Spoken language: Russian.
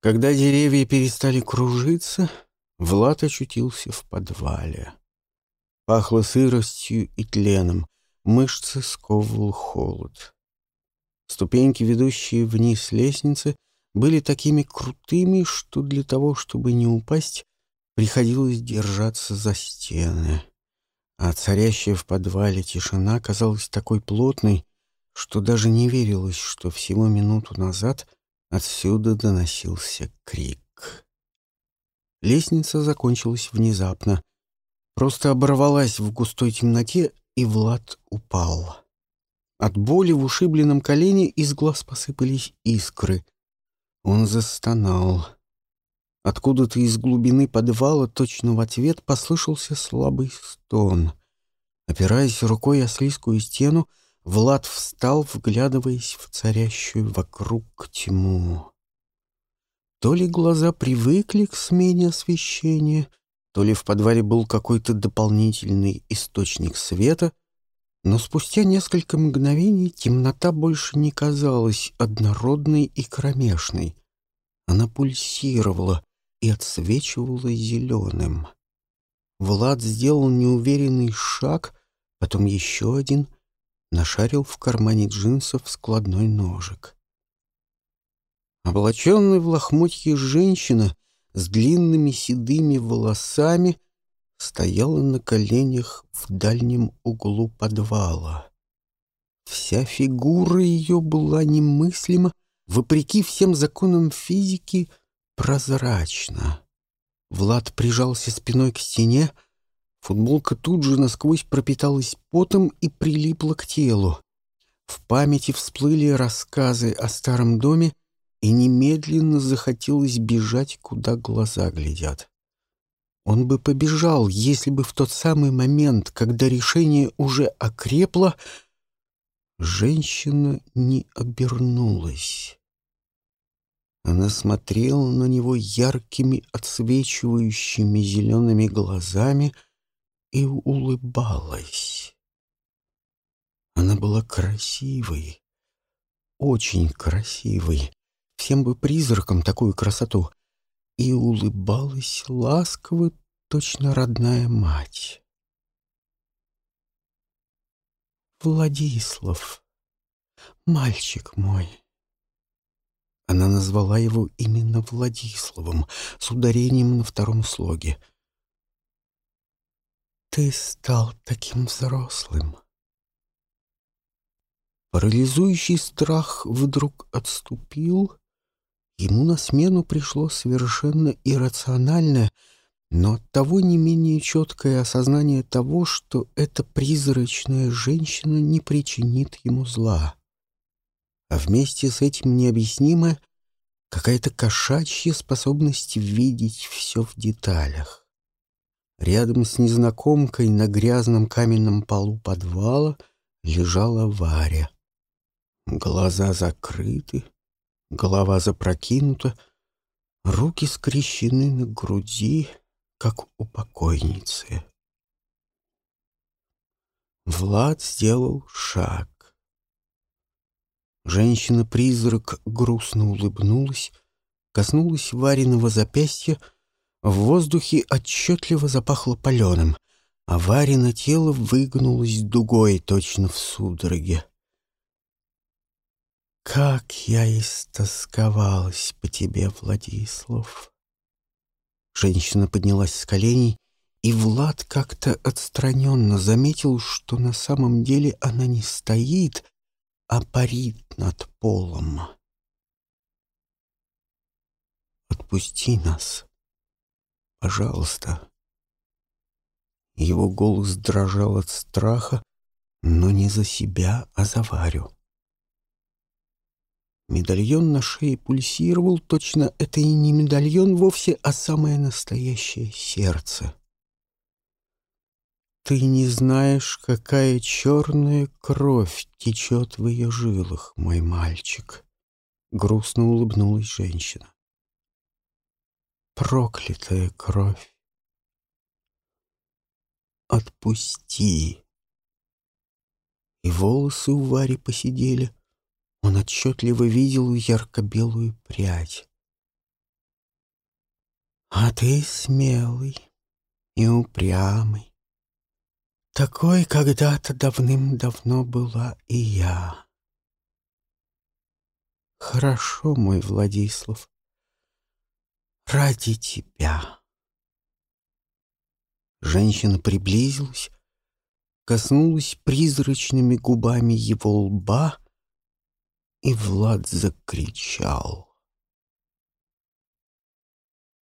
Когда деревья перестали кружиться, Влад очутился в подвале. Пахло сыростью и тленом, мышцы сковывал холод. Ступеньки, ведущие вниз лестницы, были такими крутыми, что для того, чтобы не упасть, приходилось держаться за стены. А царящая в подвале тишина казалась такой плотной, что даже не верилось, что всего минуту назад отсюда доносился крик. Лестница закончилась внезапно, просто оборвалась в густой темноте, и Влад упал. От боли в ушибленном колене из глаз посыпались искры. Он застонал. Откуда-то из глубины подвала точно в ответ послышался слабый стон. Опираясь рукой о слизкую стену, Влад встал, вглядываясь в царящую вокруг тьму. То ли глаза привыкли к смене освещения, то ли в подвале был какой-то дополнительный источник света, но спустя несколько мгновений темнота больше не казалась однородной и кромешной. Она пульсировала и отсвечивала зеленым. Влад сделал неуверенный шаг, потом еще один, нашарил в кармане джинсов складной ножик. Облаченная в лохмотье женщина с длинными седыми волосами — стояла на коленях в дальнем углу подвала. Вся фигура ее была немыслима, вопреки всем законам физики, прозрачна. Влад прижался спиной к стене, футболка тут же насквозь пропиталась потом и прилипла к телу. В памяти всплыли рассказы о старом доме, и немедленно захотелось бежать, куда глаза глядят. Он бы побежал, если бы в тот самый момент, когда решение уже окрепло, женщина не обернулась. Она смотрела на него яркими, отсвечивающими зелеными глазами и улыбалась. Она была красивой, очень красивой. Всем бы призраком такую красоту и улыбалась ласково, точно родная мать. «Владислав, мальчик мой!» Она назвала его именно Владиславом, с ударением на втором слоге. «Ты стал таким взрослым!» Парализующий страх вдруг отступил, Ему на смену пришло совершенно иррациональное, но оттого не менее четкое осознание того, что эта призрачная женщина не причинит ему зла. А вместе с этим необъяснимая какая-то кошачья способность видеть все в деталях. Рядом с незнакомкой на грязном каменном полу подвала лежала Варя. Глаза закрыты, голова запрокинута, руки скрещены на груди, как у покойницы. Влад сделал шаг. Женщина-призрак грустно улыбнулась, коснулась Вариного запястья, в воздухе отчетливо запахло паленым, а Варина тело выгнулось дугой точно в судороге. Как я истосковалась по тебе, Владислав. Женщина поднялась с коленей, и Влад как-то отстраненно заметил, что на самом деле она не стоит, а парит над полом. «Отпусти нас, пожалуйста». Его голос дрожал от страха, но не за себя, а за Варю. Медальон на шее пульсировал, точно это и не медальон вовсе, а самое настоящее сердце. Ты не знаешь, какая черная кровь течет в ее жилах, мой мальчик. Грустно улыбнулась женщина. Проклятая кровь. Отпусти. И волосы у Вари посидели, он отчетливо видел ярко-белую прядь. А ты смелый и упрямый. Такой когда-то давным-давно была и я. Хорошо, мой Владислав, ради тебя. Женщина приблизилась, коснулась призрачными губами его лба, и Влад закричал.